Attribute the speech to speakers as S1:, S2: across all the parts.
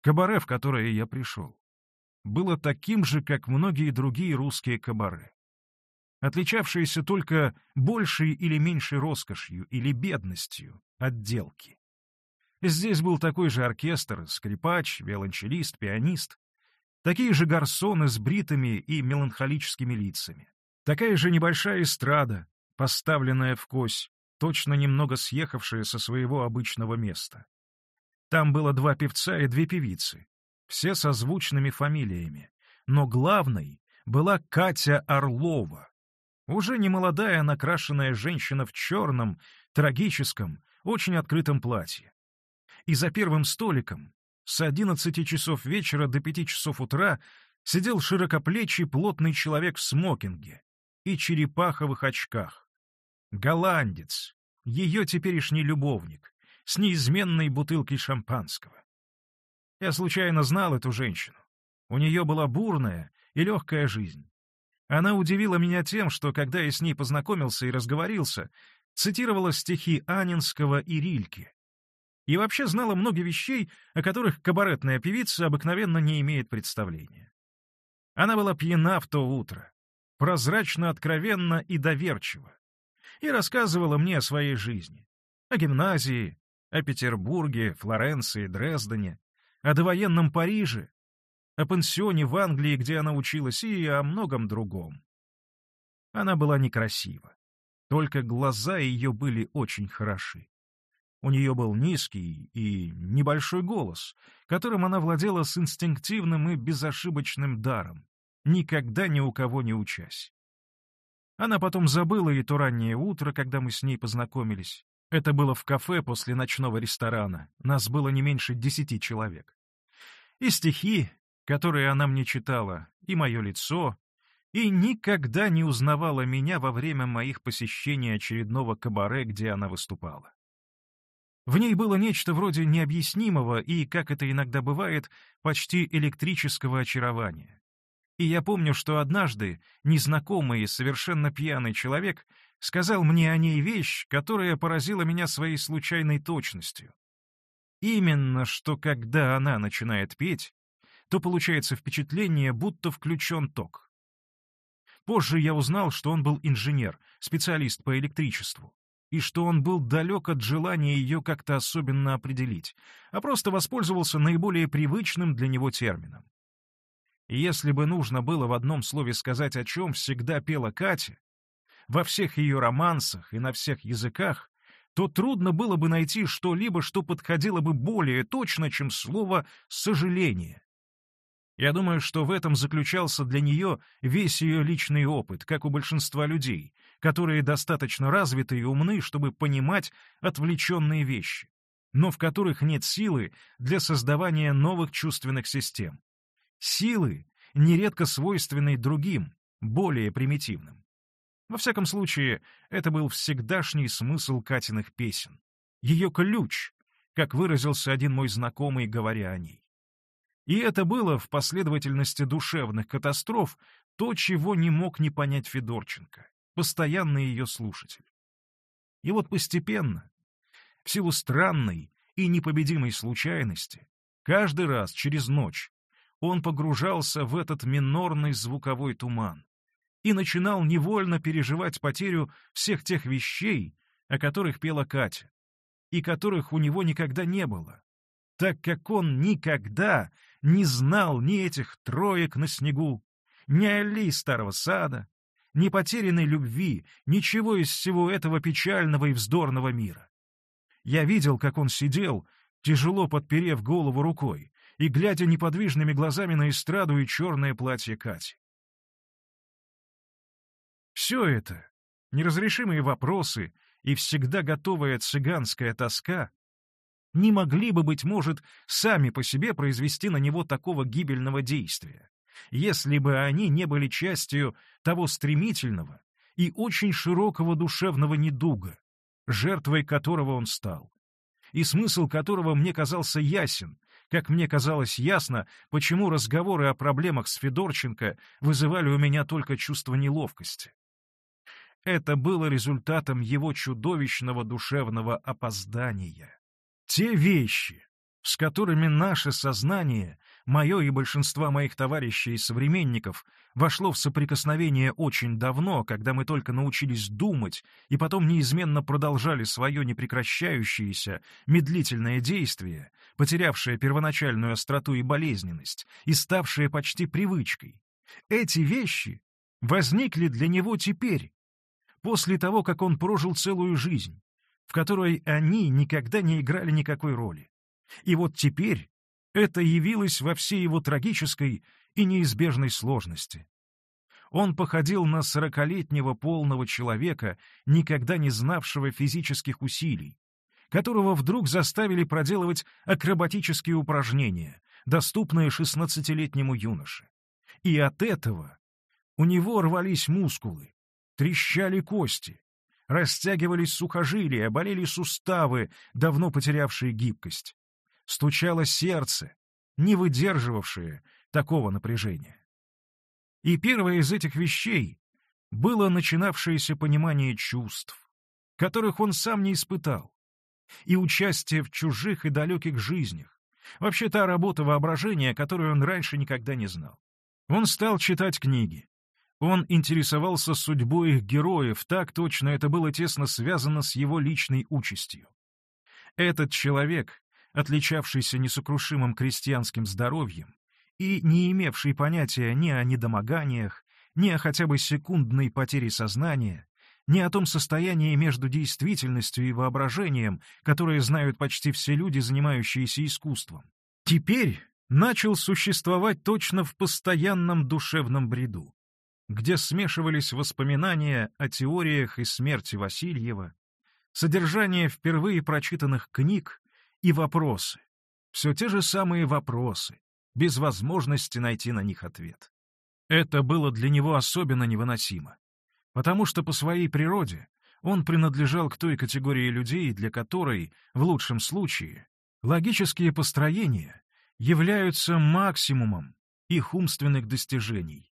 S1: Кабаре, в которое я пришел, было таким же, как многие другие русские кабаре, отличавшиеся только большей или меньшей роскошью или бедностью отделки. Здесь был такой же оркестр, скрипач, виолончелист, пианист, такие же гарсоны с бритыми и меланхолическими лицами, такая же небольшая эстрада, поставленная в кось, точно немного съехавшая со своего обычного места. Там было два певца и две певицы, все со звучными фамилиями, но главной была Катя Орлова, уже немолодая накрашенная женщина в черном, трагическом, очень открытом платье. И за первым столиком с одиннадцати часов вечера до пяти часов утра сидел широкоплечий плотный человек в смокинге и черепаховых очках. Голландец, ее теперешний любовник, с неизменной бутылкой шампанского. Я случайно знал эту женщину. У нее была бурная и легкая жизнь. Она удивила меня тем, что, когда я с ней познакомился и разговорился, цитировала стихи Анинского и Рильки. И вообще знала много вещей, о которых кабаретная певица обыкновенно не имеет представления. Она была пьяна в то утро, прозрачно, откровенно и доверчиво, и рассказывала мне о своей жизни, о гимназии, о Петербурге, Флоренции, Дрездене, о довоенном Париже, о пансионе в Англии, где она училась, и о многом другом. Она была некрасива, только глаза ее были очень хороши. У нее был низкий и небольшой голос, которым она владела с инстинктивным и безошибочным даром, никогда ни у кого не учась. Она потом забыла и то раннее утро, когда мы с ней познакомились, это было в кафе после ночного ресторана. Нас было не меньше десяти человек. И стихи, которые она мне читала, и мое лицо, и никогда не узнавала меня во время моих посещений очередного кабаре, где она выступала. В ней было нечто вроде необъяснимого и, как это иногда бывает, почти электрического очарования. И я помню, что однажды незнакомый, совершенно пьяный человек сказал мне о ней вещь, которая поразила меня своей случайной точностью. Именно, что когда она начинает петь, то получается впечатление, будто включен ток. Позже я узнал, что он был инженер, специалист по электричеству, и что он был далек от желания ее как-то особенно определить, а просто воспользовался наиболее привычным для него термином. Если бы нужно было в одном слове сказать, о чем всегда пела Катя, во всех ее романсах и на всех языках, то трудно было бы найти что-либо, что подходило бы более точно, чем слово «сожаление». Я думаю, что в этом заключался для нее весь ее личный опыт, как у большинства людей, которые достаточно развиты и умны, чтобы понимать отвлеченные вещи, но в которых нет силы для создавания новых чувственных систем. Силы, нередко свойственной другим, более примитивным. Во всяком случае, это был всегдашний смысл Катиных песен. Ее ключ, как выразился один мой знакомый, говоря о ней. И это было в последовательности душевных катастроф то, чего не мог не понять Федорченко, постоянный ее слушатель. И вот постепенно, в силу странной и непобедимой случайности, каждый раз через ночь он погружался в этот минорный звуковой туман, и начинал невольно переживать потерю всех тех вещей, о которых пела Катя, и которых у него никогда не было, так как он никогда не знал ни этих троек на снегу, ни аллей старого сада, ни потерянной любви, ничего из всего этого печального и вздорного мира. Я видел, как он сидел, тяжело подперев голову рукой, и глядя неподвижными глазами на эстраду и черное платье Кати. Все это, неразрешимые вопросы и всегда готовая цыганская тоска, не могли бы, быть может, сами по себе произвести на него такого гибельного действия, если бы они не были частью того стремительного и очень широкого душевного недуга, жертвой которого он стал, и смысл которого мне казался ясен, как мне казалось ясно, почему разговоры о проблемах с Федорченко вызывали у меня только чувство неловкости. Это было результатом его чудовищного душевного опоздания. Те вещи, с которыми наше сознание, мое и большинства моих товарищей и современников, вошло в соприкосновение очень давно, когда мы только научились думать и потом неизменно продолжали свое непрекращающееся, медлительное действие, потерявшее первоначальную остроту и болезненность и ставшее почти привычкой. Эти вещи возникли для него теперь, после того, как он прожил целую жизнь, в которой они никогда не играли никакой роли. И вот теперь это явилось во всей его трагической и неизбежной сложности. Он походил на сорокалетнего полного человека, никогда не знавшего физических усилий, которого вдруг заставили проделывать акробатические упражнения, доступные шестнадцатилетнему юноше. И от этого у него рвались мускулы, трещали кости, растягивались сухожилия, болели суставы, давно потерявшие гибкость. Стучало сердце, не выдерживавшее такого напряжения. И первое из этих вещей было начинавшееся понимание чувств, которых он сам не испытал, и участие в чужих и далеких жизнях, вообще та работа воображения, которую он раньше никогда не знал. Он стал читать книги, он интересовался судьбой их героев, так точно это было тесно связано с его личной участью. Этот человек, отличавшийся несокрушимым крестьянским здоровьем и не имевший понятия ни о недомоганиях, ни о хотя бы секундной потере сознания, ни о том состоянии между действительностью и воображением, которое знают почти все люди, занимающиеся искусством. Теперь начал существовать точно в постоянном душевном бреду где смешивались воспоминания о теориях и смерти Васильева, содержание впервые прочитанных книг и вопросы. Все те же самые вопросы, без возможности найти на них ответ. Это было для него особенно невыносимо, потому что по своей природе он принадлежал к той категории людей, для которой, в лучшем случае, логические построения являются максимумом их умственных достижений,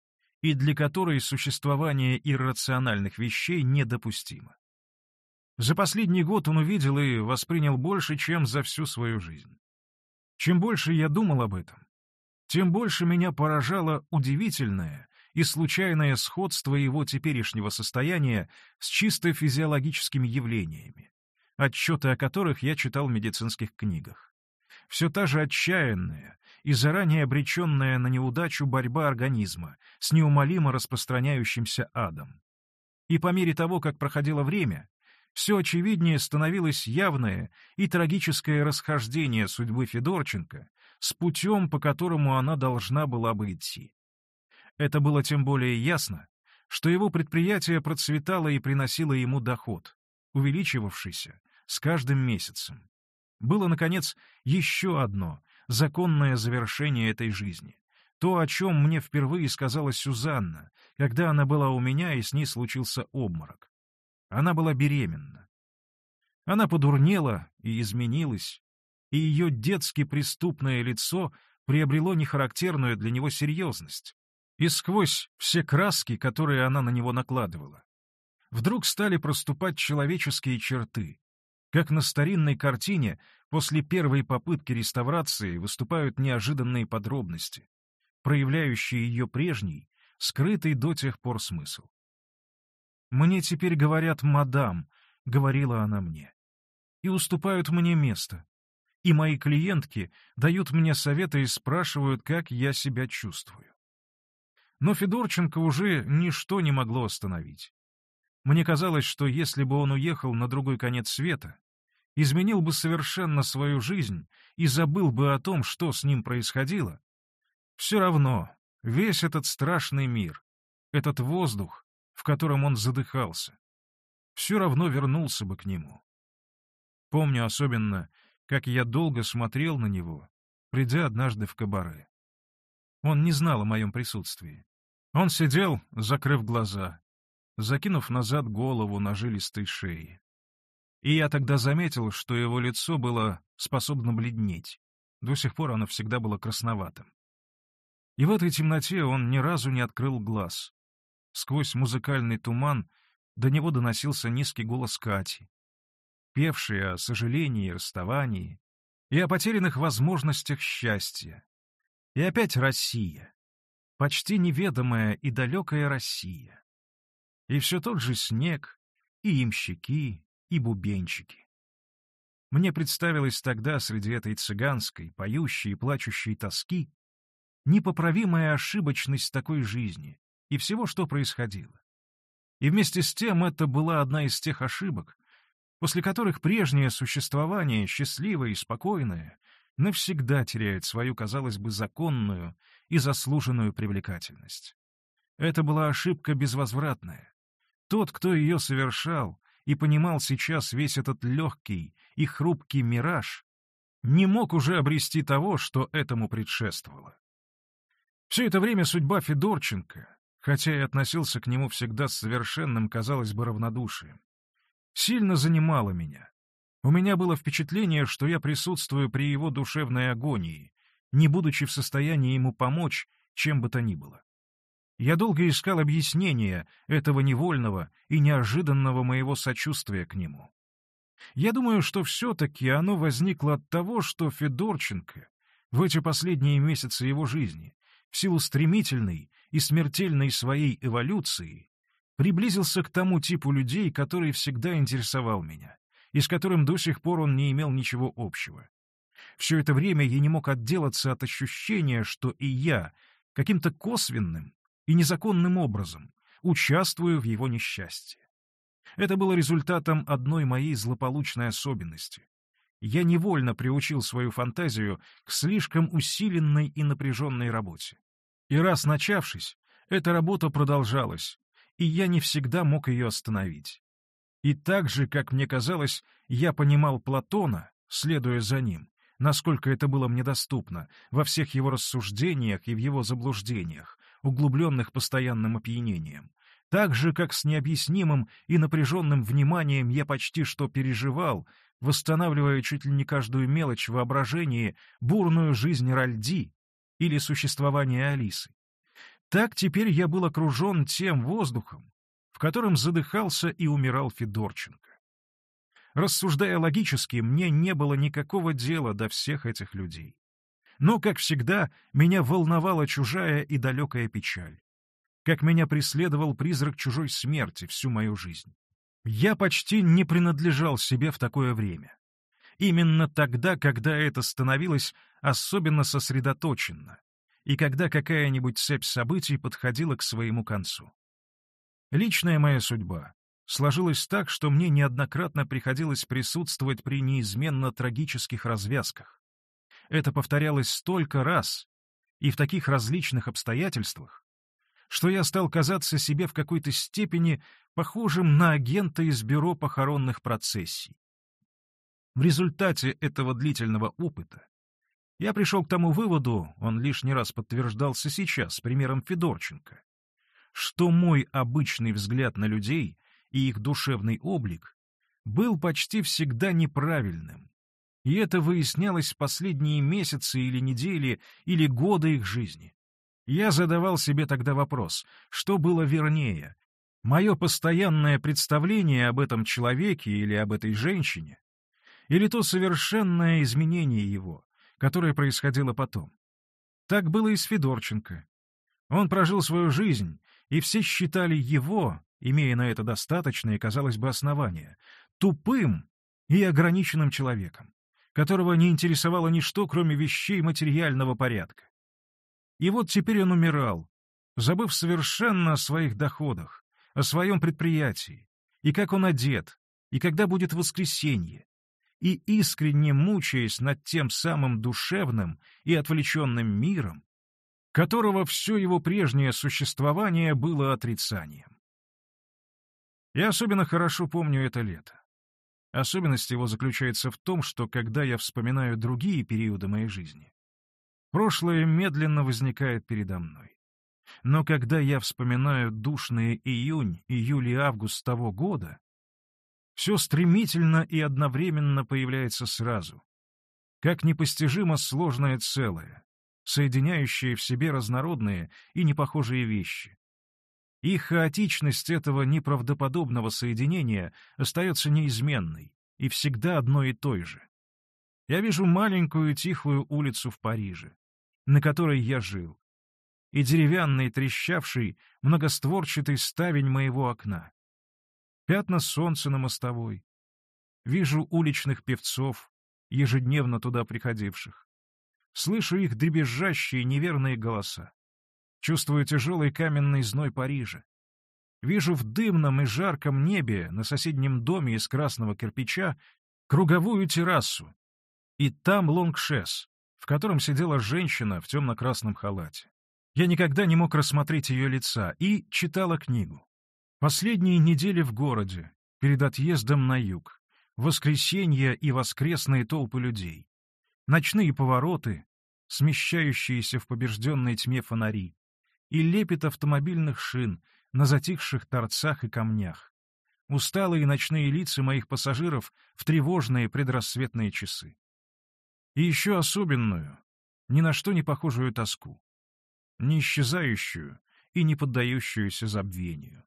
S1: и для которой существование иррациональных вещей недопустимо. За последний год он увидел и воспринял больше, чем за всю свою жизнь. Чем больше я думал об этом, тем больше меня поражало удивительное и случайное сходство его теперешнего состояния с чисто физиологическими явлениями, отчеты о которых я читал в медицинских книгах. Все та же отчаянная, и заранее обреченная на неудачу борьба организма с неумолимо распространяющимся адом. И по мере того, как проходило время, все очевиднее становилось явное и трагическое расхождение судьбы Федорченко с путем, по которому она должна была бы идти. Это было тем более ясно, что его предприятие процветало и приносило ему доход, увеличивавшийся с каждым месяцем. Было, наконец, еще одно, законное завершение этой жизни. То, о чем мне впервые сказала Сюзанна, когда она была у меня и с ней случился обморок. Она была беременна. Она подурнела и изменилась, и ее детски преступное лицо приобрело нехарактерную для него серьезность. И сквозь все краски, которые она на него накладывала, вдруг стали проступать человеческие черты, как на старинной картине после первой попытки реставрации выступают неожиданные подробности, проявляющие ее прежний, скрытый до тех пор смысл. «Мне теперь говорят «мадам», — говорила она мне, — «и уступают мне место, и мои клиентки дают мне советы и спрашивают, как я себя чувствую». Но Федорченко уже ничто не могло остановить. Мне казалось, что если бы он уехал на другой конец света, изменил бы совершенно свою жизнь и забыл бы о том, что с ним происходило, все равно весь этот страшный мир, этот воздух, в котором он задыхался, все равно вернулся бы к нему. Помню особенно, как я долго смотрел на него, придя однажды в кабаре. Он не знал о моем присутствии. Он сидел, закрыв глаза, закинув назад голову на жилистой шее. И я тогда заметил, что его лицо было способно бледнеть. До сих пор оно всегда было красноватым. И в этой темноте он ни разу не открыл глаз. Сквозь музыкальный туман до него доносился низкий голос Кати, певший о сожалении и расставании, и о потерянных возможностях счастья. И опять Россия, почти неведомая и далекая Россия. И все тот же снег, и ямщики, и бубенчики. Мне представилось тогда среди этой цыганской, поющей и плачущей тоски непоправимая ошибочность такой жизни и всего, что происходило. И вместе с тем это была одна из тех ошибок, после которых прежнее существование, счастливое и спокойное, навсегда теряет свою, казалось бы, законную и заслуженную привлекательность. Это была ошибка безвозвратная. Тот, кто ее совершал, и понимал сейчас весь этот легкий и хрупкий мираж, не мог уже обрести того, что этому предшествовало. Все это время судьба Федорченко, хотя и относился к нему всегда с совершенным, казалось бы, равнодушием, сильно занимала меня. У меня было впечатление, что я присутствую при его душевной агонии, не будучи в состоянии ему помочь, чем бы то ни было. Я долго искал объяснения этого невольного и неожиданного моего сочувствия к нему. Я думаю, что все-таки оно возникло от того, что Федорченко в эти последние месяцы его жизни, в силу стремительной и смертельной своей эволюции, приблизился к тому типу людей, который всегда интересовал меня, и с которым до сих пор он не имел ничего общего. Все это время я не мог отделаться от ощущения, что и я, каким-то косвенным, и незаконным образом участвую в его несчастье. Это было результатом одной моей злополучной особенности. Я невольно приучил свою фантазию к слишком усиленной и напряженной работе. И раз начавшись, эта работа продолжалась, и я не всегда мог ее остановить. И так же, как мне казалось, я понимал Платона, следуя за ним, насколько это было мне доступно, во всех его рассуждениях и в его заблуждениях, углубленных постоянным опьянением. Так же, как с необъяснимым и напряженным вниманием я почти что переживал, восстанавливая чуть ли не каждую мелочь в воображении бурную жизнь Ральди или существование Алисы. Так теперь я был окружен тем воздухом, в котором задыхался и умирал Федорченко. Рассуждая логически, мне не было никакого дела до всех этих людей. Но, как всегда, меня волновала чужая и далекая печаль. Как меня преследовал призрак чужой смерти всю мою жизнь. Я почти не принадлежал себе в такое время. Именно тогда, когда это становилось особенно сосредоточенно, и когда какая-нибудь цепь событий подходила к своему концу. Личная моя судьба сложилась так, что мне неоднократно приходилось присутствовать при неизменно трагических развязках, это повторялось столько раз и в таких различных обстоятельствах, что я стал казаться себе в какой-то степени похожим на агента из бюро похоронных процессий. В результате этого длительного опыта я пришел к тому выводу, он лишний раз подтверждался сейчас с примером Федорченко, что мой обычный взгляд на людей и их душевный облик был почти всегда неправильным, и это выяснялось в последние месяцы или недели, или годы их жизни. Я задавал себе тогда вопрос, что было вернее, мое постоянное представление об этом человеке или об этой женщине, или то совершенное изменение его, которое происходило потом. Так было и с Федорченко. Он прожил свою жизнь, и все считали его, имея на это достаточное, казалось бы, основание, тупым и ограниченным человеком которого не интересовало ничто, кроме вещей материального порядка. И вот теперь он умирал, забыв совершенно о своих доходах, о своем предприятии, и как он одет, и когда будет воскресенье, и искренне мучаясь над тем самым душевным и отвлеченным миром, которого все его прежнее существование было отрицанием. Я особенно хорошо помню это лето. Особенность его заключается в том, что когда я вспоминаю другие периоды моей жизни, прошлое медленно возникает передо мной. Но когда я вспоминаю душные июнь, июль и август того года, все стремительно и одновременно появляется сразу, как непостижимо сложное целое, соединяющее в себе разнородные и непохожие вещи, и хаотичность этого неправдоподобного соединения остается неизменной и всегда одной и той же. Я вижу маленькую тихую улицу в Париже, на которой я жил, и деревянный, трещавший, многостворчатый ставень моего окна. Пятна солнца на мостовой. Вижу уличных певцов, ежедневно туда приходивших. Слышу их дребезжащие неверные голоса. Чувствую тяжелый каменный зной Парижа. Вижу в дымном и жарком небе на соседнем доме из красного кирпича круговую террасу. И там лонгшес, в котором сидела женщина в темно-красном халате. Я никогда не мог рассмотреть ее лица и читала книгу. Последние недели в городе, перед отъездом на юг, воскресенья и воскресные толпы людей, ночные повороты, смещающиеся в побежденной тьме фонари, и лепет автомобильных шин на затихших торцах и камнях, усталые ночные лица моих пассажиров в тревожные предрассветные часы. И еще особенную, ни на что не похожую тоску, не исчезающую и не поддающуюся забвению.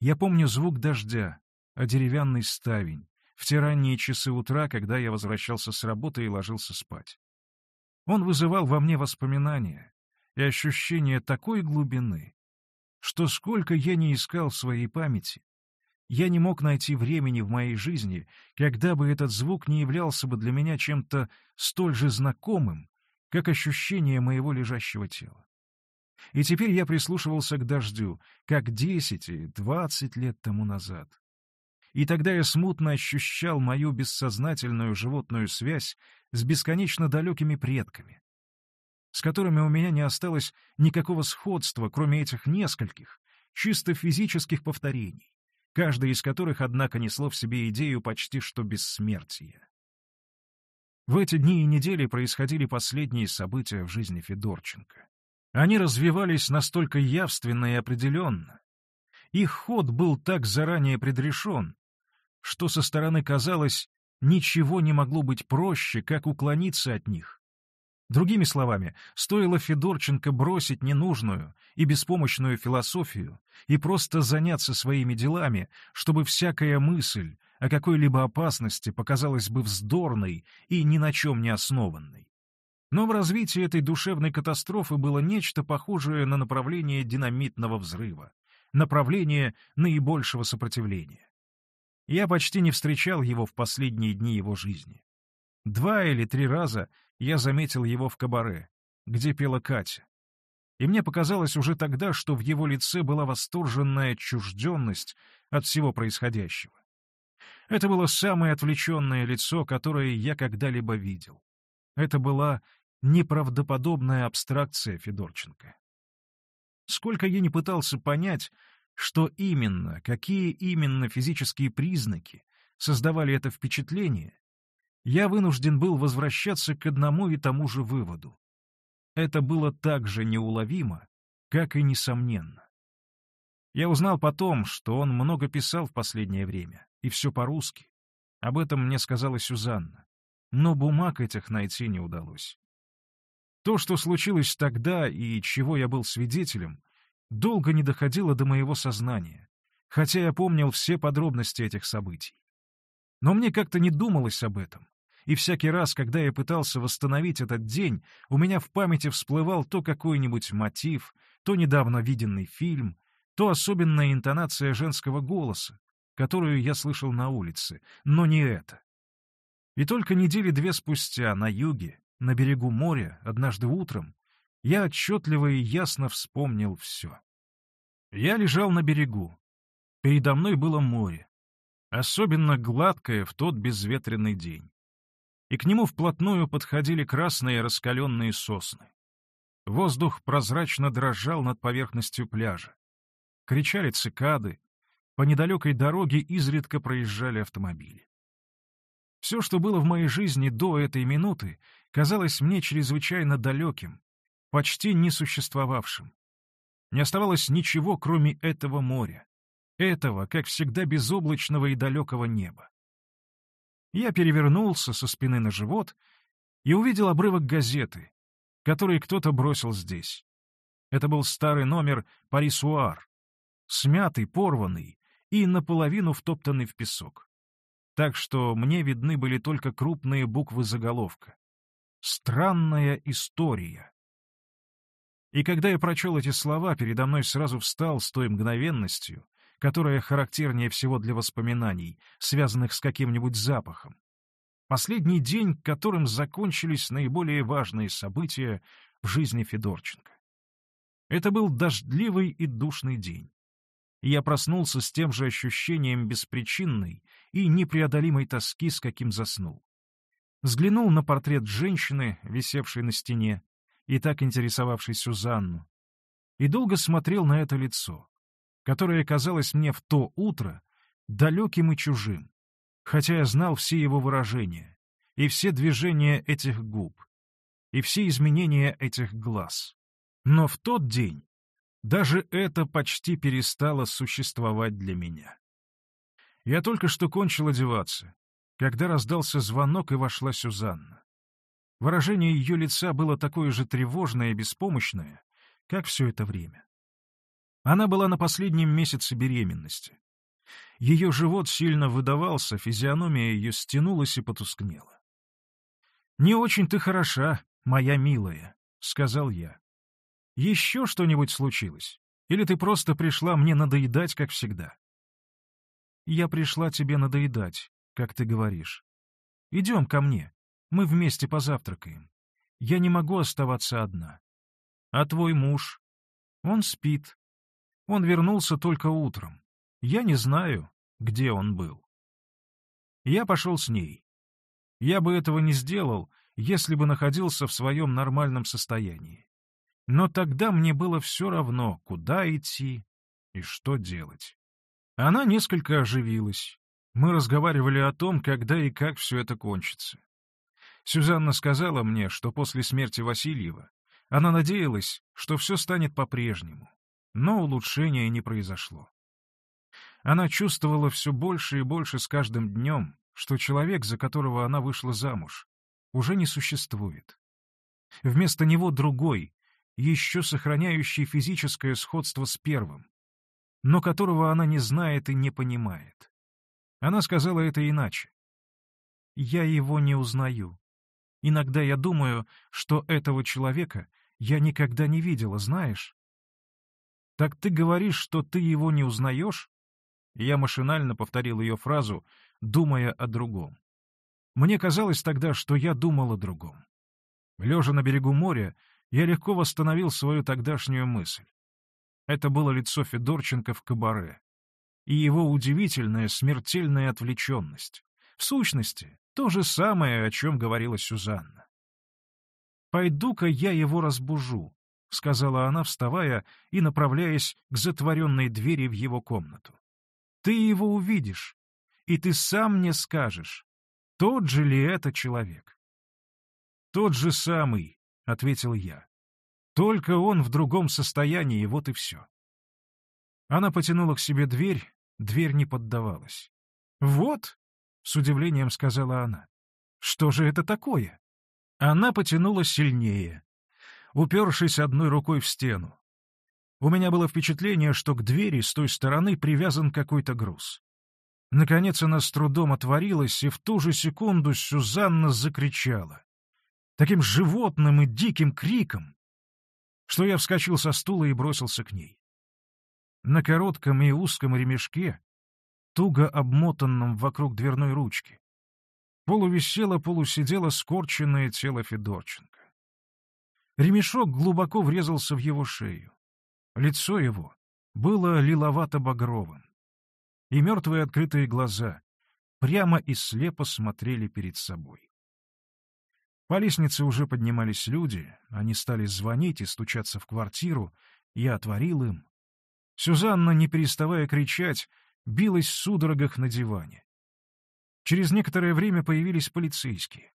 S1: Я помню звук дождя, а деревянный ставень, в те ранние часы утра, когда я возвращался с работы и ложился спать. Он вызывал во мне воспоминания и ощущение такой глубины, что сколько я не искал своей памяти, я не мог найти времени в моей жизни, когда бы этот звук не являлся бы для меня чем-то столь же знакомым, как ощущение моего лежащего тела. И теперь я прислушивался к дождю, как десять и двадцать лет тому назад. И тогда я смутно ощущал мою бессознательную животную связь с бесконечно далекими предками, с которыми у меня не осталось никакого сходства, кроме этих нескольких, чисто физических повторений, каждое из которых, однако, несло в себе идею почти что бессмертия. В эти дни и недели происходили последние события в жизни Федорченко. Они развивались настолько явственно и определенно. Их ход был так заранее предрешен, что со стороны казалось, ничего не могло быть проще, как уклониться от них. Другими словами, стоило Федорченко бросить ненужную и беспомощную философию и просто заняться своими делами, чтобы всякая мысль о какой-либо опасности показалась бы вздорной и ни на чем не основанной. Но в развитии этой душевной катастрофы было нечто похожее на направление динамитного взрыва, направление наибольшего сопротивления. Я почти не встречал его в последние дни его жизни. Два или три раза я заметил его в кабаре, где пела Катя. И мне показалось уже тогда, что в его лице была восторженная отчужденность от всего происходящего. Это было самое отвлеченное лицо, которое я когда-либо видел. Это была неправдоподобная абстракция Федорченко. Сколько я не пытался понять, что именно, какие именно физические признаки создавали это впечатление, я вынужден был возвращаться к одному и тому же выводу. Это было так же неуловимо, как и несомненно. Я узнал потом, что он много писал в последнее время, и все по-русски. Об этом мне сказала Сюзанна. Но бумаг этих найти не удалось. То, что случилось тогда и чего я был свидетелем, долго не доходило до моего сознания, хотя я помнил все подробности этих событий. Но мне как-то не думалось об этом, и всякий раз, когда я пытался восстановить этот день, у меня в памяти всплывал то какой-нибудь мотив, то недавно виденный фильм, то особенная интонация женского голоса, которую я слышал на улице, но не это. И только недели две спустя на юге, на берегу моря, однажды утром, я отчетливо и ясно вспомнил все. Я лежал на берегу. Передо мной было море, особенно гладкое в тот безветренный день. И к нему вплотную подходили красные раскаленные сосны. Воздух прозрачно дрожал над поверхностью пляжа. Кричали цикады, по недалекой дороге изредка проезжали автомобили. Все, что было в моей жизни до этой минуты, казалось мне чрезвычайно далеким, почти несуществовавшим. Не оставалось ничего, кроме этого моря, этого, как всегда, безоблачного и далекого неба. Я перевернулся со спины на живот и увидел обрывок газеты, который кто-то бросил здесь. Это был старый номер «Парисуар», смятый, порванный и наполовину втоптанный в песок. так что мне видны были только крупные буквы заголовка. «Странная история». И когда я прочел эти слова, передо мной сразу встал с той мгновенностью, которая характернее всего для воспоминаний, связанных с каким-нибудь запахом. Последний день, которым закончились наиболее важные события в жизни Федорченко. Это был дождливый и душный день. я проснулся с тем же ощущением беспричинной и непреодолимой тоски, с каким заснул. Взглянул на портрет женщины, висевшей на стене, и так интересовавшей Сюзанну, и долго смотрел на это лицо которое казалось мне в то утро далеким и чужим, хотя я знал все его выражения, и все движения этих губ, и все изменения этих глаз. Но в тот день даже это почти перестало существовать для меня. Я только что кончил одеваться, когда раздался звонок и вошла Сюзанна. Выражение ее лица было такое же тревожное и беспомощное, как все это время. Она была на последнем месяце беременности. Ее живот сильно выдавался, физиономия ее стянулась и потускнела. «Не очень ты хороша, моя милая», — сказал я. «Еще что-нибудь случилось? Или ты просто пришла мне надоедать, как всегда?» «Я пришла тебе надоедать, как ты говоришь. Идем ко мне, мы вместе позавтракаем. Я не могу оставаться одна. А твой муж? Он спит, он вернулся только утром. Я не знаю, где он был. Я пошел с ней. Я бы этого не сделал, если бы находился в своем нормальном состоянии. Но тогда мне было все равно, куда идти и что делать. Она несколько оживилась. Мы разговаривали о том, когда и как все это кончится. Сюзанна сказала мне, что после смерти Васильева она надеялась, что все станет по-прежнему, но улучшения не произошло. Она чувствовала все больше и больше с каждым днем, что человек, за которого она вышла замуж, уже не существует. Вместо него другой, еще сохраняющий физическое сходство с первым, но которого она не знает и не понимает. Она сказала это иначе. «Я его не узнаю. Иногда я думаю, что этого человека я никогда не видела, знаешь? «Так ты говоришь, что ты его не узнаешь?» Я машинально повторил ее фразу, думая о другом. Мне казалось тогда, что я думал о другом. Лежа на берегу моря, я легко восстановил свою тогдашнюю мысль. Это было лицо Федорченко в кабаре. И его удивительная смертельная отвлеченность. В сущности, то же самое, о чем говорила Сюзанна. «Пойду-ка я его разбужу», — сказала она, вставая и направляясь к затворенной двери в его комнату. «Ты его увидишь, и ты сам мне скажешь, тот же ли это человек?» «Тот же самый», — ответил я. «Только он в другом состоянии, вот и все». Она потянула к себе дверь, дверь не поддавалась. «Вот», — с удивлением сказала она, — «что же это такое?» Она потянула сильнее, упершись одной рукой в стену. У меня было впечатление, что к двери с той стороны привязан какой-то груз. Наконец она с трудом отворилась, и в ту же секунду Сюзанна закричала. Таким животным и диким криком, что я вскочил со стула и бросился к ней. На коротком и узком ремешке, туго обмотанном вокруг дверной ручки, полувисело, полусидело скорченное тело Федорченко. Ремешок глубоко врезался в его шею. Лицо его было лиловато-багровым. И мертвые открытые глаза прямо и слепо смотрели перед собой. По лестнице уже поднимались люди, они стали звонить и стучаться в квартиру, я отворил им. Сюзанна, не переставая кричать, билась в судорогах на диване. Через некоторое время появились полицейские.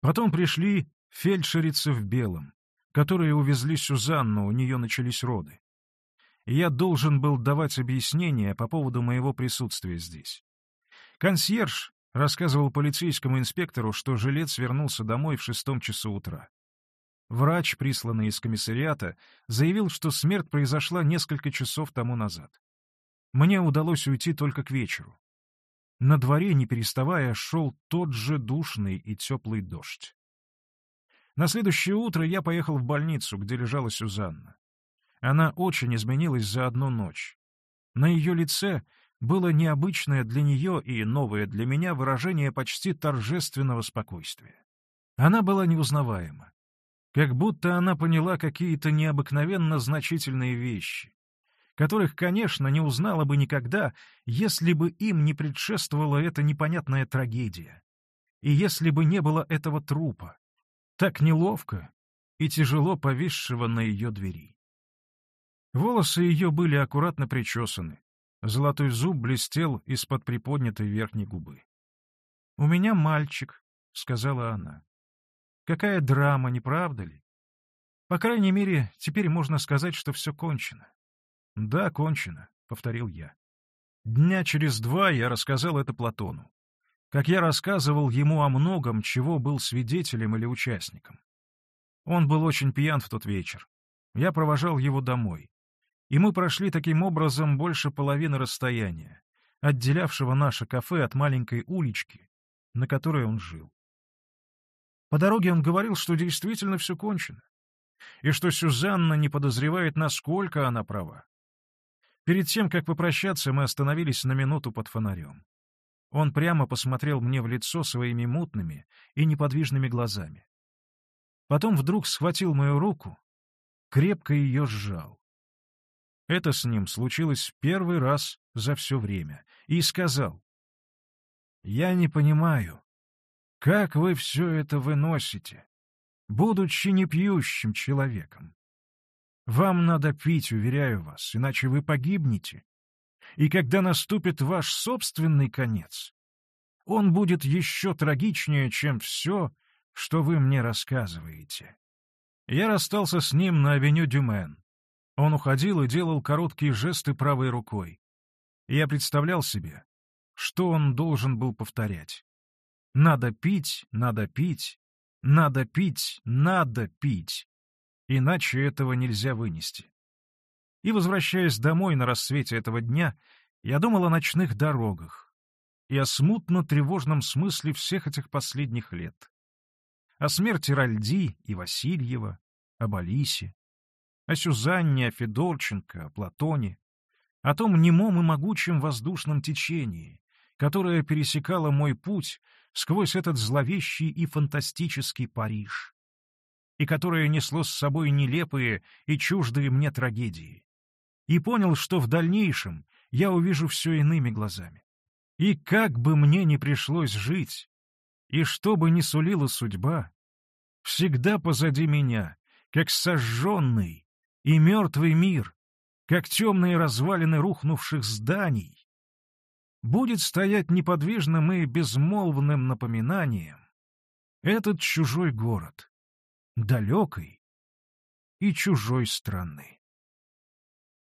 S1: Потом пришли фельдшерицы в белом которые увезли Сюзанну, у нее начались роды. я должен был давать объяснение по поводу моего присутствия здесь. Консьерж рассказывал полицейскому инспектору, что жилец вернулся домой в шестом часу утра. Врач, присланный из комиссариата, заявил, что смерть произошла несколько часов тому назад. Мне удалось уйти только к вечеру. на дворе, не переставая, шел тот же душный и теплый дождь. На следующее утро я поехал в больницу, где лежала Сюзанна. Она очень изменилась за одну ночь. На ее лице было необычное для нее и новое для меня выражение почти торжественного спокойствия. Она была неузнаваема. Как будто она поняла какие-то необыкновенно значительные вещи, которых, конечно, не узнала бы никогда, если бы им не предшествовала эта непонятная трагедия, и если бы не было этого трупа, так неловко и тяжело повисшего на ее двери. Волосы ее были аккуратно причесаны, золотой зуб блестел из-под приподнятой верхней губы. «У меня мальчик», — сказала она. «Какая драма, не правда ли? По крайней мере, теперь можно сказать, что все кончено. «Да, кончено», — повторил я. Дня через два я рассказал это Платону. Как я рассказывал ему о многом, чего был свидетелем или участником. Он был очень пьян в тот вечер. Я провожал его домой. И мы прошли таким образом больше половины расстояния, отделявшего наше кафе от маленькой улички, на которой он жил. По дороге он говорил, что действительно все кончено, и что Сюзанна не подозревает, насколько она права. Перед тем, как попрощаться, мы остановились на минуту под фонарем. Он прямо посмотрел мне в лицо своими мутными и неподвижными глазами. Потом вдруг схватил мою руку, крепко ее сжал. Это с ним случилось первый раз за все время, и сказал, «Я не понимаю, как вы все это выносите, будучи непьющим человеком? Вам надо пить, уверяю вас, иначе вы погибнете. И когда наступит ваш собственный конец, он будет еще трагичнее, чем все, что вы мне рассказываете. Я расстался с ним на авеню Дюмен. Он уходил и делал короткие жесты правой рукой. я представлял себе, что он должен был повторять. «Надо пить, надо пить, надо пить, надо пить». Иначе этого нельзя вынести. И, возвращаясь домой на рассвете этого дня, я думал о ночных дорогах и о смутно-тревожном смысле всех этих последних лет. О смерти Ральди и Васильева, об Алисе, о Сюзанне, о Федорченко, о Платоне, о том немом и могучем воздушном течении, которое пересекало мой путь сквозь этот зловещий и фантастический Париж и которое несло с собой нелепые и чуждые мне трагедии. И понял, что в дальнейшем я увижу все иными глазами. И как бы мне ни пришлось жить, и что бы ни сулила судьба, всегда позади меня, как сожженный и мертвый мир, как темные развалины рухнувших зданий, будет стоять неподвижным и безмолвным напоминанием этот чужой город — далекой и чужой страны.